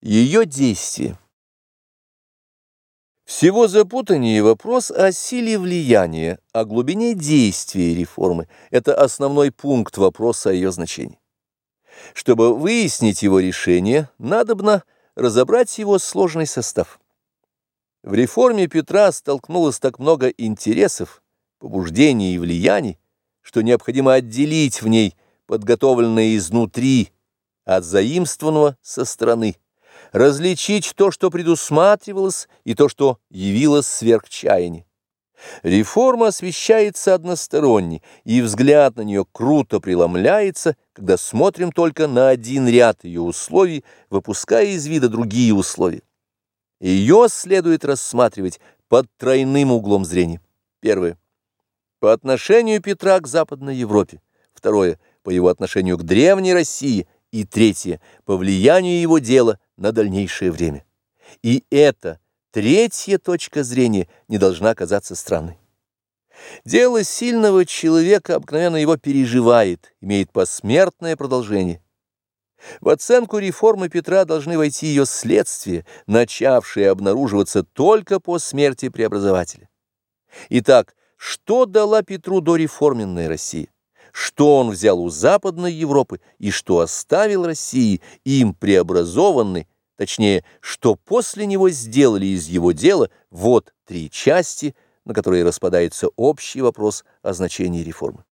Ее действие. Всего запутаннее вопрос о силе влияния, о глубине действия реформы. Это основной пункт вопроса о ее значении. Чтобы выяснить его решение, надобно разобрать его сложный состав. В реформе Петра столкнулось так много интересов, побуждений и влияний, что необходимо отделить в ней подготовленное изнутри от заимствованного со стороны различить то, что предусматривалось, и то, что явилось сверхчаяние. Реформа освещается односторонне, и взгляд на нее круто преломляется, когда смотрим только на один ряд ее условий, выпуская из вида другие условия. Ее следует рассматривать под тройным углом зрения. Первое. По отношению Петра к Западной Европе. Второе. По его отношению к Древней России – и третье – по влиянию его дела на дальнейшее время. И эта третья точка зрения не должна казаться странной. Дело сильного человека обыкновенно его переживает, имеет посмертное продолжение. В оценку реформы Петра должны войти ее следствия, начавшие обнаруживаться только по смерти преобразователя. Итак, что дала Петру дореформенная Россия? Что он взял у Западной Европы и что оставил России им преобразованный, точнее, что после него сделали из его дела, вот три части, на которые распадается общий вопрос о значении реформы.